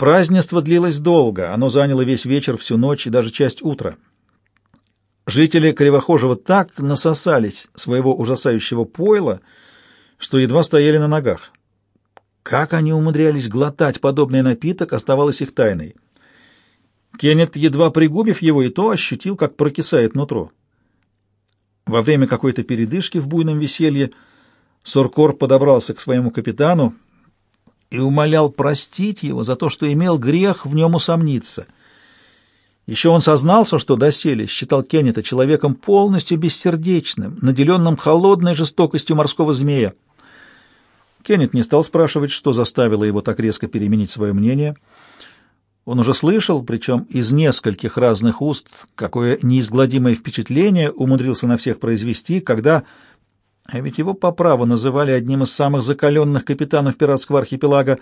Празднество длилось долго, оно заняло весь вечер, всю ночь и даже часть утра. Жители Кривохожего так насосались своего ужасающего пойла, что едва стояли на ногах. Как они умудрялись глотать подобный напиток, оставалось их тайной. Кеннет, едва пригубив его, и то ощутил, как прокисает нутро. Во время какой-то передышки в буйном веселье Соркор подобрался к своему капитану и умолял простить его за то, что имел грех в нем усомниться. Еще он сознался, что доселе считал Кеннета человеком полностью бессердечным, наделенным холодной жестокостью морского змея. Кеннет не стал спрашивать, что заставило его так резко переменить свое мнение. Он уже слышал, причем из нескольких разных уст, какое неизгладимое впечатление умудрился на всех произвести, когда... А ведь его по праву называли одним из самых закаленных капитанов пиратского архипелага.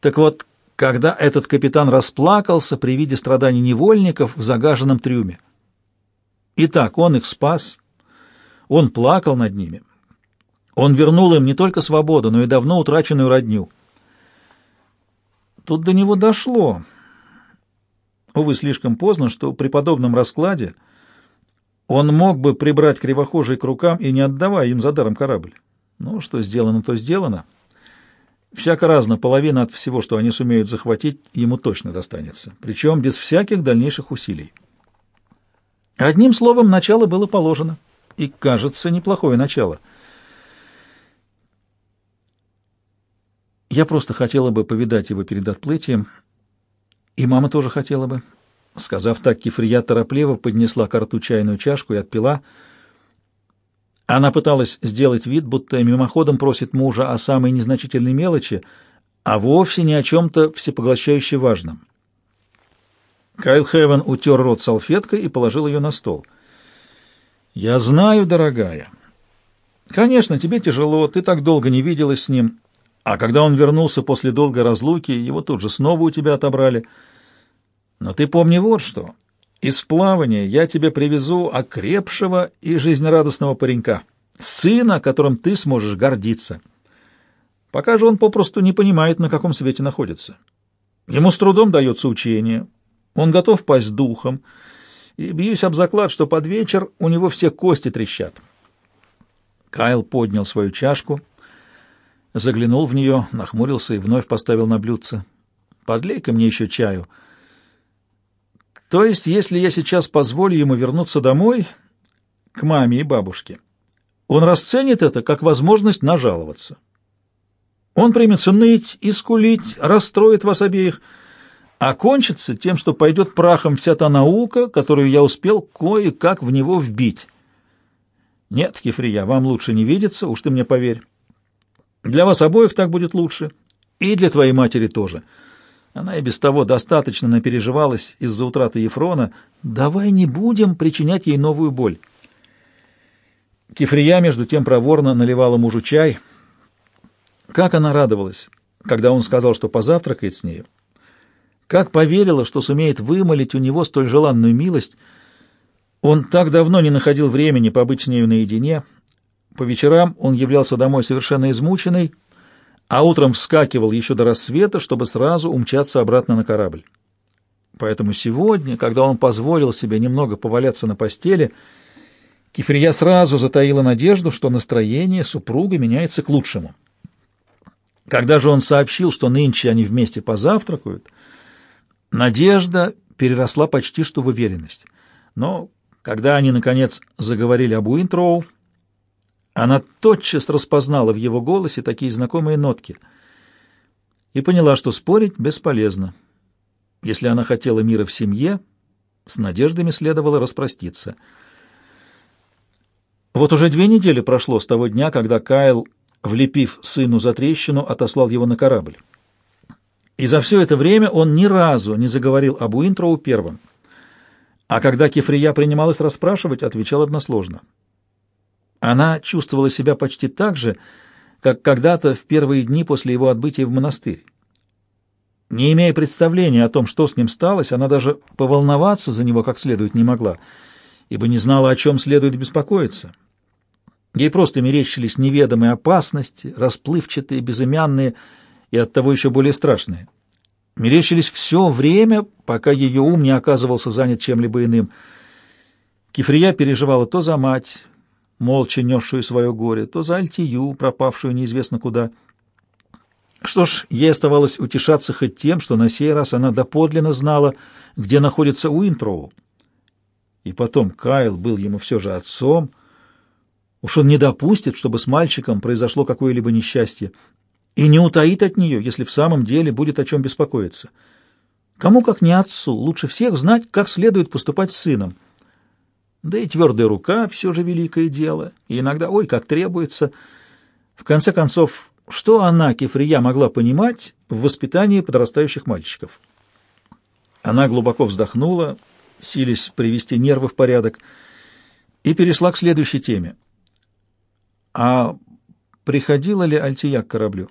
Так вот, когда этот капитан расплакался при виде страданий невольников в загаженном трюме. Итак, он их спас, он плакал над ними, он вернул им не только свободу, но и давно утраченную родню. Тут до него дошло, увы, слишком поздно, что при подобном раскладе он мог бы прибрать кривохожий к рукам и не отдавая им за даром корабль. Ну, что сделано, то сделано. Всяко разно, половина от всего, что они сумеют захватить, ему точно достанется, причем без всяких дальнейших усилий. Одним словом, начало было положено, и, кажется, неплохое начало — Я просто хотела бы повидать его перед отплытием, и мама тоже хотела бы. Сказав так, Кифрия торопливо поднесла к рту чайную чашку и отпила. Она пыталась сделать вид, будто мимоходом просит мужа о самой незначительной мелочи, а вовсе не о чем-то всепоглощающе важном. Кайл Хевен утер рот салфеткой и положил ее на стол. «Я знаю, дорогая. Конечно, тебе тяжело, ты так долго не виделась с ним, а когда он вернулся после долгой разлуки, его тут же снова у тебя отобрали. Но ты помни вот что. Из плавания я тебе привезу окрепшего и жизнерадостного паренька, сына, которым ты сможешь гордиться. Пока же он попросту не понимает, на каком свете находится. Ему с трудом дается учение, он готов пасть духом, и бьюсь об заклад, что под вечер у него все кости трещат. Кайл поднял свою чашку — заглянул в нее, нахмурился и вновь поставил на блюдце. «Подлей-ка мне еще чаю». «То есть, если я сейчас позволю ему вернуться домой, к маме и бабушке, он расценит это как возможность нажаловаться. Он примется ныть и скулить, расстроит вас обеих, а кончится тем, что пойдет прахом вся та наука, которую я успел кое-как в него вбить. Нет, Кефрия, вам лучше не видеться, уж ты мне поверь». Для вас обоих так будет лучше, и для твоей матери тоже. Она и без того достаточно напереживалась из-за утраты Ефрона. Давай не будем причинять ей новую боль. Кефрия, между тем, проворно наливала мужу чай. Как она радовалась, когда он сказал, что позавтракает с нею. Как поверила, что сумеет вымолить у него столь желанную милость. Он так давно не находил времени побыть с нею наедине — по вечерам он являлся домой совершенно измученный, а утром вскакивал еще до рассвета, чтобы сразу умчаться обратно на корабль. Поэтому сегодня, когда он позволил себе немного поваляться на постели, Кефрия сразу затаила надежду, что настроение супруга меняется к лучшему. Когда же он сообщил, что нынче они вместе позавтракают, надежда переросла почти что в уверенность. Но когда они, наконец, заговорили об Уинтроу, она тотчас распознала в его голосе такие знакомые нотки и поняла, что спорить бесполезно. Если она хотела мира в семье, с надеждами следовало распроститься. Вот уже две недели прошло с того дня, когда Кайл, влепив сыну за трещину, отослал его на корабль. И за все это время он ни разу не заговорил об Уинтроу первым. А когда Кефрия принималась расспрашивать, отвечал односложно — она чувствовала себя почти так же, как когда-то в первые дни после его отбытия в монастырь. Не имея представления о том, что с ним сталось, она даже поволноваться за него как следует не могла, ибо не знала, о чем следует беспокоиться. Ей просто мерещились неведомые опасности, расплывчатые, безымянные и оттого еще более страшные. мерещились все время, пока ее ум не оказывался занят чем-либо иным. Кифрия переживала то за мать, молча несшую свое горе, то за Альтию, пропавшую неизвестно куда. Что ж, ей оставалось утешаться хоть тем, что на сей раз она доподлинно знала, где находится Уинтроу. И потом Кайл был ему все же отцом. Уж он не допустит, чтобы с мальчиком произошло какое-либо несчастье, и не утаит от нее, если в самом деле будет о чем беспокоиться. Кому, как не отцу, лучше всех знать, как следует поступать с сыном. Да и твердая рука — все же великое дело, и иногда, ой, как требуется. В конце концов, что она, Кефрия, могла понимать в воспитании подрастающих мальчиков? Она глубоко вздохнула, силясь привести нервы в порядок, и перешла к следующей теме. А приходила ли Альтия к кораблю?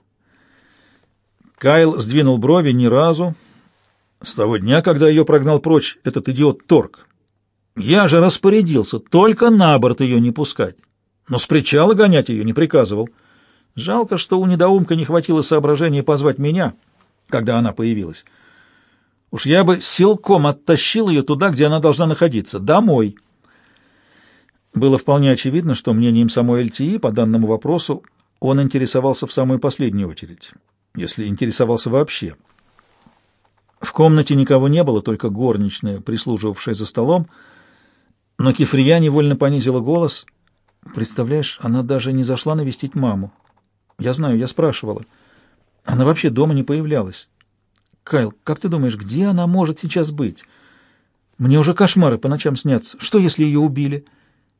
Кайл сдвинул брови ни разу. С того дня, когда ее прогнал прочь этот идиот Торг. Я же распорядился только на борт ее не пускать. Но с причала гонять ее не приказывал. Жалко, что у недоумка не хватило соображения позвать меня, когда она появилась. Уж я бы силком оттащил ее туда, где она должна находиться, домой. Было вполне очевидно, что мнением самой ЛТИ по данному вопросу он интересовался в самую последнюю очередь если интересовался вообще. В комнате никого не было, только горничная, прислуживавшая за столом, но Кефрия невольно понизила голос. Представляешь, она даже не зашла навестить маму. Я знаю, я спрашивала. Она вообще дома не появлялась. Кайл, как ты думаешь, где она может сейчас быть? Мне уже кошмары по ночам снятся. Что, если ее убили?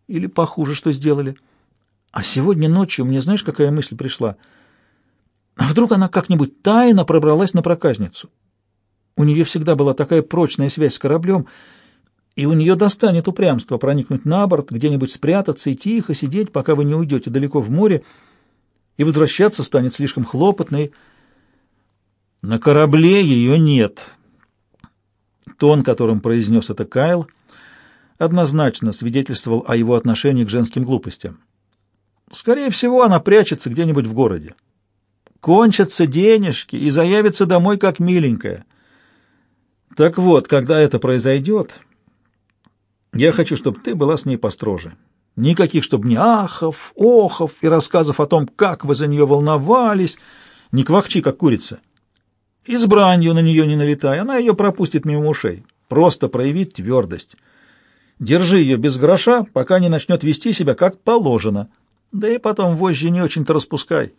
Или похуже, что сделали? А сегодня ночью мне знаешь, какая мысль пришла — а вдруг она как-нибудь тайно пробралась на проказницу? У нее всегда была такая прочная связь с кораблем, и у нее достанет упрямство проникнуть на борт, где-нибудь спрятаться и тихо сидеть, пока вы не уйдете далеко в море, и возвращаться станет слишком хлопотной. На корабле ее нет. Тон, которым произнес это Кайл, однозначно свидетельствовал о его отношении к женским глупостям. Скорее всего, она прячется где-нибудь в городе. Кончатся денежки и заявится домой как миленькая. Так вот, когда это произойдет, я хочу, чтобы ты была с ней построже. Никаких, чтобы ни ахов, охов и рассказов о том, как вы за нее волновались, не квахчи, как курица. Избранью на нее не налетай, она ее пропустит мимо ушей. Просто проявит твердость. Держи ее без гроша, пока не начнет вести себя как положено. Да и потом вожжи не очень-то распускай.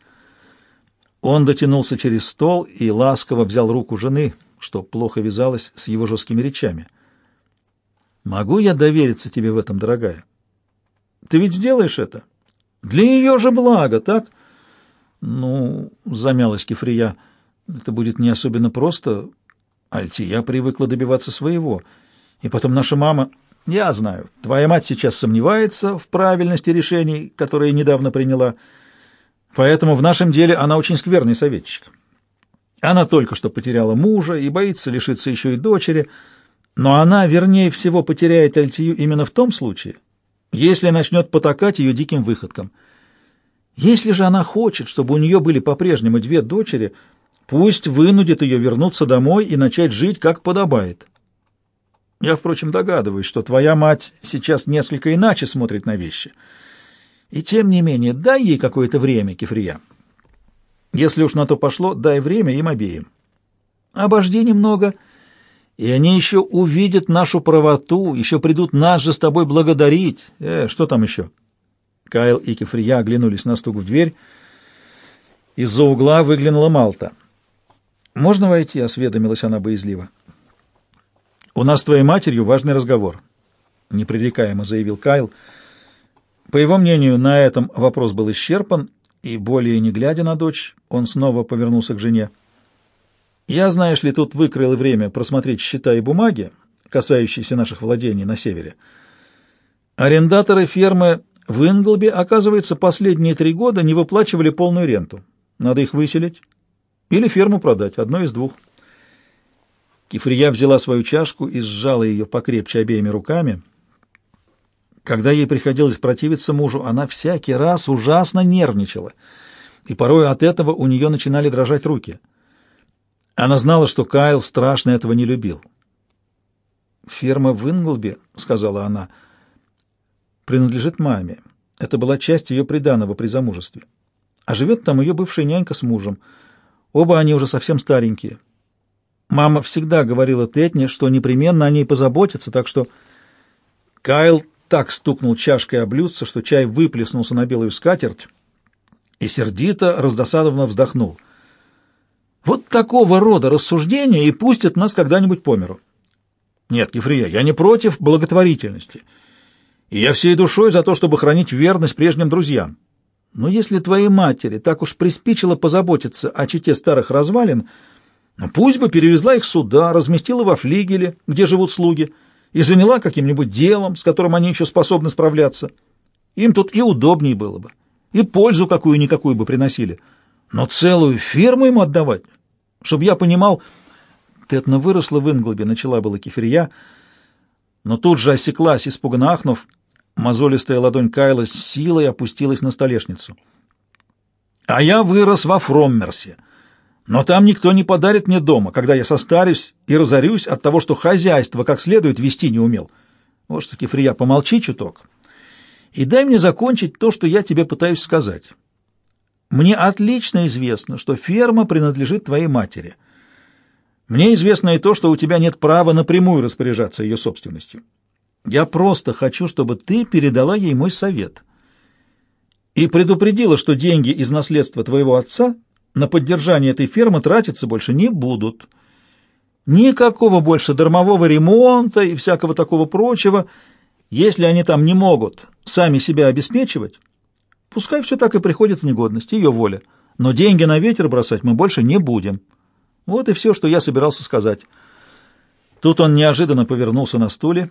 Он дотянулся через стол и ласково взял руку жены, что плохо вязалось с его жесткими речами. «Могу я довериться тебе в этом, дорогая? Ты ведь сделаешь это? Для ее же блага, так?» «Ну, — замялась Кефрия, — это будет не особенно просто. Альтия привыкла добиваться своего. И потом наша мама... Я знаю, твоя мать сейчас сомневается в правильности решений, которые недавно приняла, — Поэтому в нашем деле она очень скверный советчик. Она только что потеряла мужа и боится лишиться еще и дочери, но она, вернее всего, потеряет Альтию именно в том случае, если начнет потакать ее диким выходкам. Если же она хочет, чтобы у нее были по-прежнему две дочери, пусть вынудит ее вернуться домой и начать жить, как подобает. Я, впрочем, догадываюсь, что твоя мать сейчас несколько иначе смотрит на вещи — и тем не менее, дай ей какое-то время, Кефрия. Если уж на то пошло, дай время им обеим. Обожди немного, и они еще увидят нашу правоту, еще придут нас же с тобой благодарить. Э, что там еще? Кайл и Кефрия оглянулись на стук в дверь. Из-за угла выглянула Малта. «Можно войти?» — осведомилась она боязливо. «У нас с твоей матерью важный разговор», — непререкаемо заявил Кайл. По его мнению, на этом вопрос был исчерпан, и, более не глядя на дочь, он снова повернулся к жене. «Я, знаешь ли, тут выкроил время просмотреть счета и бумаги, касающиеся наших владений на севере. Арендаторы фермы в Инглбе, оказывается, последние три года не выплачивали полную ренту. Надо их выселить или ферму продать, одно из двух». Кифрия взяла свою чашку и сжала ее покрепче обеими руками — когда ей приходилось противиться мужу, она всякий раз ужасно нервничала, и порой от этого у нее начинали дрожать руки. Она знала, что Кайл страшно этого не любил. «Ферма в Инглби», — сказала она, — «принадлежит маме. Это была часть ее приданого при замужестве. А живет там ее бывшая нянька с мужем. Оба они уже совсем старенькие. Мама всегда говорила Тетне, что непременно о ней позаботится, так что...» Кайл так стукнул чашкой о блюдце, что чай выплеснулся на белую скатерть, и сердито, раздосадованно вздохнул. Вот такого рода рассуждения и пустят нас когда-нибудь по миру. Нет, Кефрия, я не против благотворительности, и я всей душой за то, чтобы хранить верность прежним друзьям. Но если твоей матери так уж приспичило позаботиться о чете старых развалин, ну, пусть бы перевезла их сюда, разместила во флигеле, где живут слуги, и заняла каким-нибудь делом, с которым они еще способны справляться. Им тут и удобнее было бы, и пользу какую-никакую бы приносили. Но целую ферму ему отдавать, чтобы я понимал... Тетна выросла в Инглобе, начала была кефирья, но тут же осеклась, испуганно ахнув. Мозолистая ладонь Кайла с силой опустилась на столешницу. «А я вырос во Фроммерсе». Но там никто не подарит мне дома, когда я состарюсь и разорюсь от того, что хозяйство как следует вести не умел. Вот что, Кефрия, помолчи чуток и дай мне закончить то, что я тебе пытаюсь сказать. Мне отлично известно, что ферма принадлежит твоей матери. Мне известно и то, что у тебя нет права напрямую распоряжаться ее собственностью. Я просто хочу, чтобы ты передала ей мой совет и предупредила, что деньги из наследства твоего отца на поддержание этой фермы тратиться больше не будут. Никакого больше дармового ремонта и всякого такого прочего. Если они там не могут сами себя обеспечивать, пускай все так и приходит в негодность, ее воля. Но деньги на ветер бросать мы больше не будем. Вот и все, что я собирался сказать. Тут он неожиданно повернулся на стуле,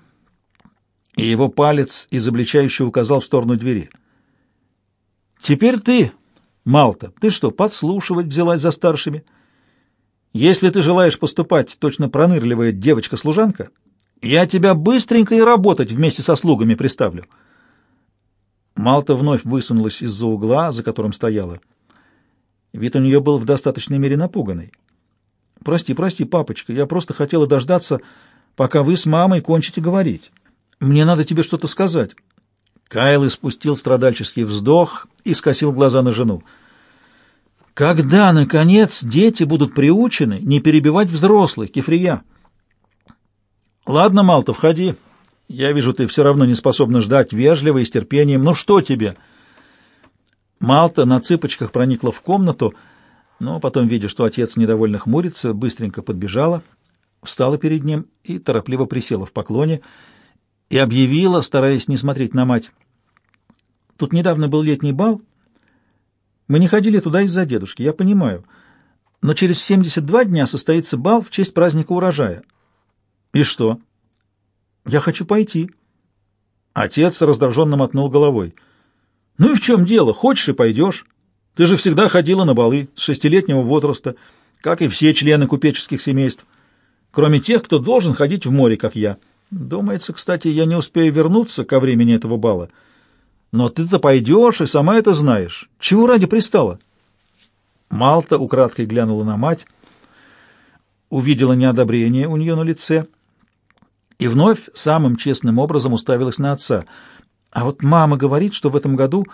и его палец изобличающе указал в сторону двери. «Теперь ты...» Малта, ты что, подслушивать взялась за старшими? Если ты желаешь поступать точно пронырливая девочка-служанка, я тебя быстренько и работать вместе со слугами приставлю. Малта вновь высунулась из-за угла, за которым стояла. Вид у нее был в достаточной мере напуганный. «Прости, прости, папочка, я просто хотела дождаться, пока вы с мамой кончите говорить. Мне надо тебе что-то сказать». Кайл испустил страдальческий вздох и скосил глаза на жену. «Когда, наконец, дети будут приучены не перебивать взрослых, кефрия?» «Ладно, Малта, входи. Я вижу, ты все равно не способна ждать вежливо и с терпением. Ну что тебе?» Малта на цыпочках проникла в комнату, но потом, видя, что отец недовольно хмурится, быстренько подбежала, встала перед ним и торопливо присела в поклоне — и объявила, стараясь не смотреть на мать. Тут недавно был летний бал. Мы не ходили туда из-за дедушки, я понимаю. Но через 72 дня состоится бал в честь праздника урожая. И что? Я хочу пойти. Отец раздраженно мотнул головой. Ну и в чем дело? Хочешь и пойдешь. Ты же всегда ходила на балы с шестилетнего возраста, как и все члены купеческих семейств, кроме тех, кто должен ходить в море, как я. Думается, кстати, я не успею вернуться ко времени этого бала. Но ты-то пойдешь и сама это знаешь. Чего ради пристала? Малта украдкой глянула на мать, увидела неодобрение у нее на лице и вновь самым честным образом уставилась на отца. А вот мама говорит, что в этом году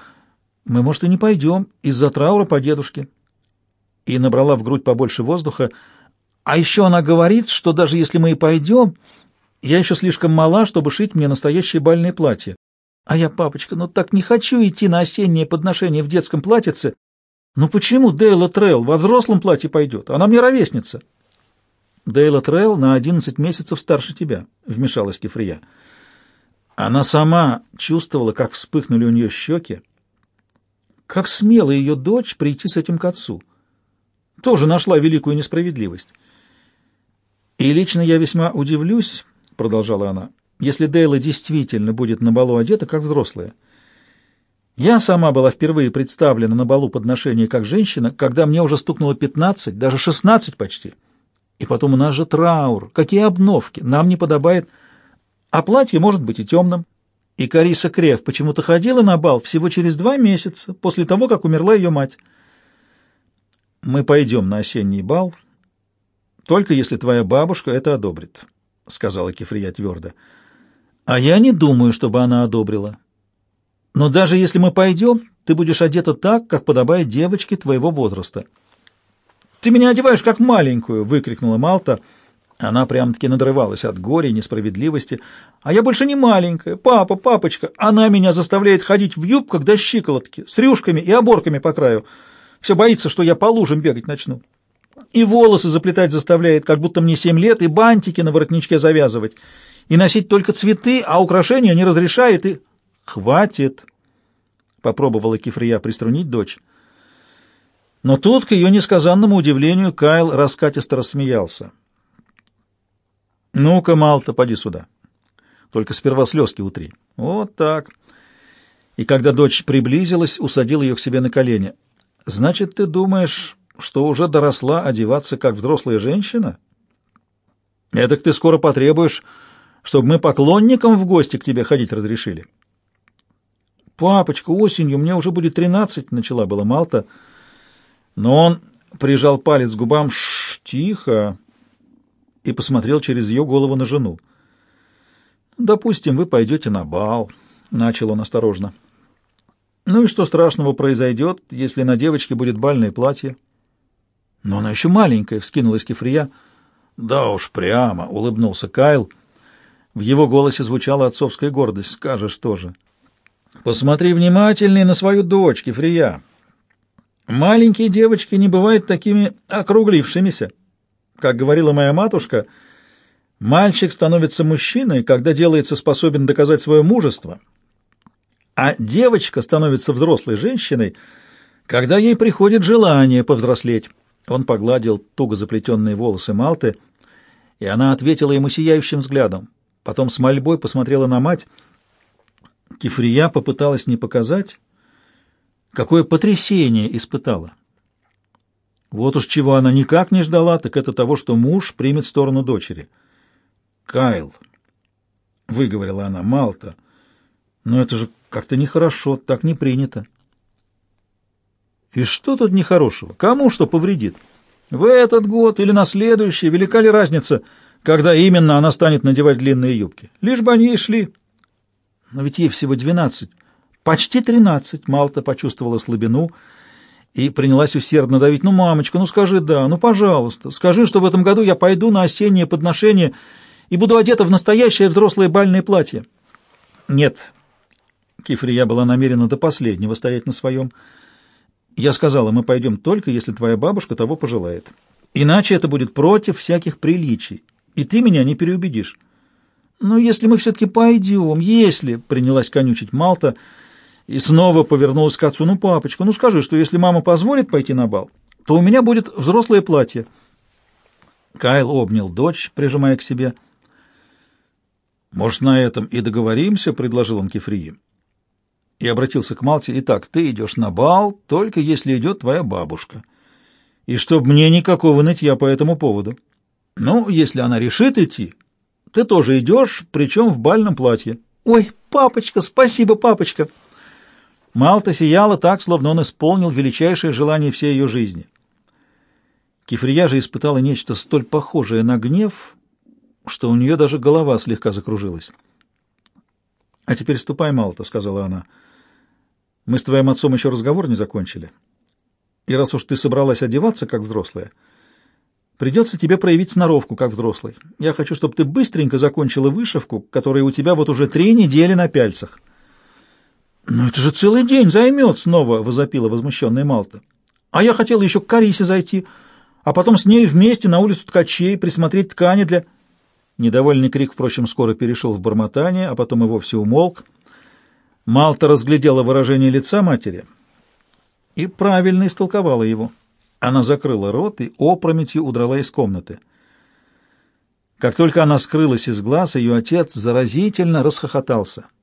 мы, может, и не пойдем из-за траура по дедушке. И набрала в грудь побольше воздуха. А еще она говорит, что даже если мы и пойдем, я еще слишком мала, чтобы шить мне настоящее бальное платье. А я, папочка, ну так не хочу идти на осеннее подношение в детском платьице. Ну почему Дейла Трелл во взрослом платье пойдет? Она мне ровесница. Дейла Трелл на одиннадцать месяцев старше тебя, вмешалась Кефрия. Она сама чувствовала, как вспыхнули у нее щеки. Как смела ее дочь прийти с этим к отцу. Тоже нашла великую несправедливость. И лично я весьма удивлюсь, — продолжала она, — если Дейла действительно будет на балу одета, как взрослая. Я сама была впервые представлена на балу подношения как женщина, когда мне уже стукнуло пятнадцать, даже шестнадцать почти. И потом у нас же траур, какие обновки, нам не подобает. А платье может быть и темным. И Кариса Крев почему-то ходила на бал всего через два месяца после того, как умерла ее мать. Мы пойдем на осенний бал, только если твоя бабушка это одобрит», — сказала Кефрия твердо. «А я не думаю, чтобы она одобрила. Но даже если мы пойдем, ты будешь одета так, как подобает девочке твоего возраста». «Ты меня одеваешь как маленькую!» — выкрикнула Малта. Она прям-таки надрывалась от горя и несправедливости. «А я больше не маленькая. Папа, папочка, она меня заставляет ходить в юбках до щиколотки, с рюшками и оборками по краю. Все боится, что я по лужам бегать начну. И волосы заплетать заставляет, как будто мне семь лет, и бантики на воротничке завязывать, и носить только цветы, а украшения не разрешает, и... «Хватит!» — попробовала Кифрия приструнить дочь. Но тут, к ее несказанному удивлению, Кайл раскатисто рассмеялся. «Ну-ка, Малта, поди сюда. Только сперва слезки утри. Вот так». И когда дочь приблизилась, усадил ее к себе на колени. «Значит, ты думаешь, что уже доросла одеваться, как взрослая женщина? Эдак ты скоро потребуешь, чтобы мы поклонникам в гости к тебе ходить разрешили». «Папочка, осенью мне уже будет тринадцать», — начала была Малта, — но он прижал палец к губам Ш тихо и посмотрел через ее голову на жену. «Допустим, вы пойдете на бал», — начал он осторожно. «Ну и что страшного произойдет, если на девочке будет бальное платье?» «Но она еще маленькая», — вскинулась Кефрия. «Да уж, прямо», — улыбнулся Кайл. В его голосе звучала отцовская гордость. «Скажешь тоже». «Посмотри внимательнее на свою дочь, Кефрия. Маленькие девочки не бывают такими округлившимися. Как говорила моя матушка, мальчик становится мужчиной, когда делается способен доказать свое мужество, а девочка становится взрослой женщиной, когда ей приходит желание повзрослеть. Он погладил туго заплетенные волосы Малты, и она ответила ему сияющим взглядом. Потом с мольбой посмотрела на мать. Кифрия попыталась не показать, какое потрясение испытала. Вот уж чего она никак не ждала, так это того, что муж примет сторону дочери. «Кайл», — выговорила она, — «Малта, но это же как-то нехорошо, так не принято». «И что тут нехорошего? Кому что повредит? В этот год или на следующий велика ли разница, когда именно она станет надевать длинные юбки? Лишь бы они и шли». «Но ведь ей всего двенадцать». Почти тринадцать. Малта почувствовала слабину и принялась усердно давить. «Ну, мамочка, ну скажи «да», ну, пожалуйста. Скажи, что в этом году я пойду на осеннее подношение и буду одета в настоящее взрослое бальное платье». «Нет». Кифрия была намерена до последнего стоять на своем. «Я сказала, мы пойдем только, если твоя бабушка того пожелает. Иначе это будет против всяких приличий, и ты меня не переубедишь». «Ну, если мы все-таки пойдем, если...» — принялась конючить Малта — и снова повернулась к отцу. «Ну, папочка, ну скажи, что если мама позволит пойти на бал, то у меня будет взрослое платье». Кайл обнял дочь, прижимая к себе. «Может, на этом и договоримся?» — предложил он Кефрии. И обратился к Малте. «Итак, ты идешь на бал, только если идет твоя бабушка. И чтоб мне никакого нытья по этому поводу. Ну, если она решит идти, ты тоже идешь, причем в бальном платье». «Ой, папочка, спасибо, папочка!» Малта сияла так, словно он исполнил величайшее желание всей ее жизни. Кифрия же испытала нечто столь похожее на гнев, что у нее даже голова слегка закружилась. «А теперь ступай, Малта», — сказала она. «Мы с твоим отцом еще разговор не закончили. И раз уж ты собралась одеваться, как взрослая, придется тебе проявить сноровку, как взрослый. Я хочу, чтобы ты быстренько закончила вышивку, которая у тебя вот уже три недели на пяльцах». «Но это же целый день займет!» — снова возопила возмущенная Малта. «А я хотела еще к Карисе зайти, а потом с ней вместе на улицу ткачей присмотреть ткани для...» Недовольный крик, впрочем, скоро перешел в бормотание, а потом и вовсе умолк. Малта разглядела выражение лица матери и правильно истолковала его. Она закрыла рот и опрометью удрала из комнаты. Как только она скрылась из глаз, ее отец заразительно расхохотался —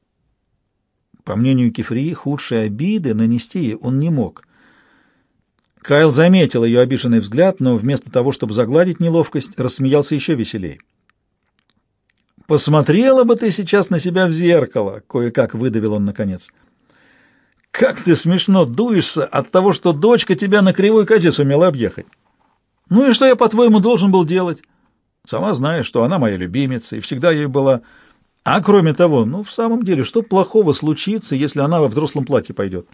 по мнению Кефрии, худшие обиды нанести ей он не мог. Кайл заметил ее обиженный взгляд, но вместо того, чтобы загладить неловкость, рассмеялся еще веселей. «Посмотрела бы ты сейчас на себя в зеркало!» — кое-как выдавил он наконец. «Как ты смешно дуешься от того, что дочка тебя на кривой козе сумела объехать!» Ну и что я, по-твоему, должен был делать? Сама знаешь, что она моя любимица, и всегда ей была... А кроме того, ну, в самом деле, что плохого случится, если она во взрослом платье пойдет?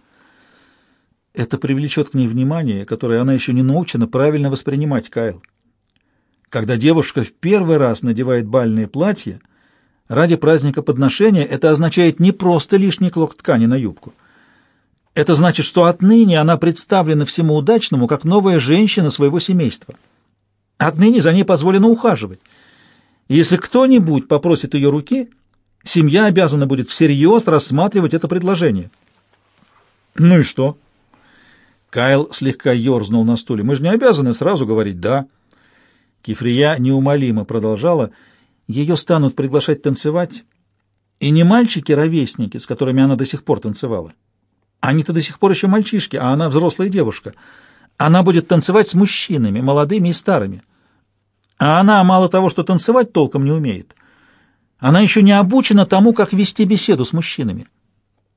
Это привлечет к ней внимание, которое она еще не научена правильно воспринимать, Кайл. Когда девушка в первый раз надевает бальное платье, ради праздника подношения это означает не просто лишний клок ткани на юбку. Это значит, что отныне она представлена всему удачному, как новая женщина своего семейства. Отныне за ней позволено ухаживать. И если кто-нибудь попросит ее руки, семья обязана будет всерьез рассматривать это предложение. Ну и что? Кайл слегка ерзнул на стуле. «Мы же не обязаны сразу говорить «да». Кифрия неумолимо продолжала. «Ее станут приглашать танцевать, и не мальчики-ровесники, с которыми она до сих пор танцевала. Они-то до сих пор еще мальчишки, а она взрослая девушка. Она будет танцевать с мужчинами, молодыми и старыми. А она мало того, что танцевать толком не умеет, она еще не обучена тому, как вести беседу с мужчинами».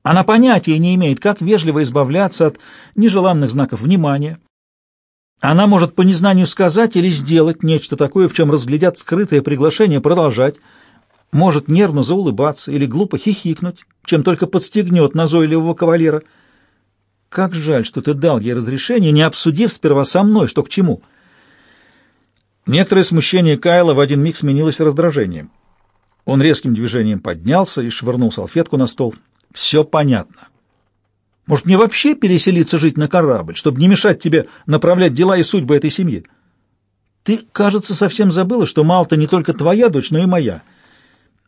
Она понятия не имеет, как вежливо избавляться от нежеланных знаков внимания. Она может по незнанию сказать или сделать нечто такое, в чем разглядят скрытое приглашение продолжать, может нервно заулыбаться или глупо хихикнуть, чем только подстегнет назойливого кавалера. Как жаль, что ты дал ей разрешение, не обсудив сперва со мной, что к чему. Некоторое смущение Кайла в один миг сменилось раздражением. Он резким движением поднялся и швырнул салфетку на стол — все понятно. Может, мне вообще переселиться жить на корабль, чтобы не мешать тебе направлять дела и судьбы этой семьи? Ты, кажется, совсем забыла, что Малта не только твоя дочь, но и моя.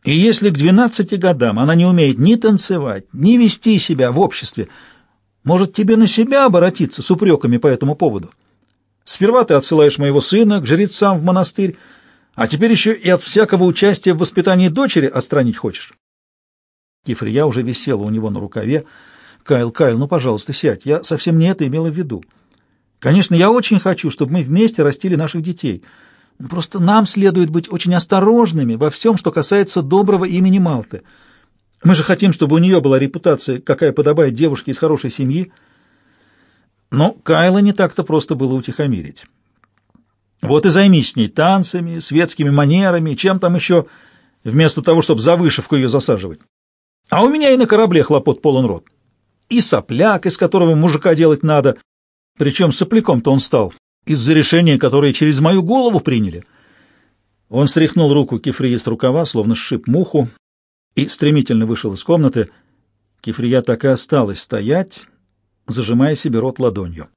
И если к двенадцати годам она не умеет ни танцевать, ни вести себя в обществе, может, тебе на себя обратиться с упреками по этому поводу? Сперва ты отсылаешь моего сына к жрецам в монастырь, а теперь еще и от всякого участия в воспитании дочери отстранить хочешь. Кифрия уже висела у него на рукаве. «Кайл, Кайл, ну, пожалуйста, сядь. Я совсем не это имела в виду. Конечно, я очень хочу, чтобы мы вместе растили наших детей. Просто нам следует быть очень осторожными во всем, что касается доброго имени Малты. Мы же хотим, чтобы у нее была репутация, какая подобает девушке из хорошей семьи». Но Кайла не так-то просто было утихомирить. Вот и займись с ней танцами, светскими манерами, чем там еще, вместо того, чтобы за вышивку ее засаживать. А у меня и на корабле хлопот полон рот. И сопляк, из которого мужика делать надо. Причем сопляком-то он стал, из-за решения, которое через мою голову приняли. Он стряхнул руку Кефрии с рукава, словно сшиб муху, и стремительно вышел из комнаты. Кефрия так и осталась стоять, зажимая себе рот ладонью.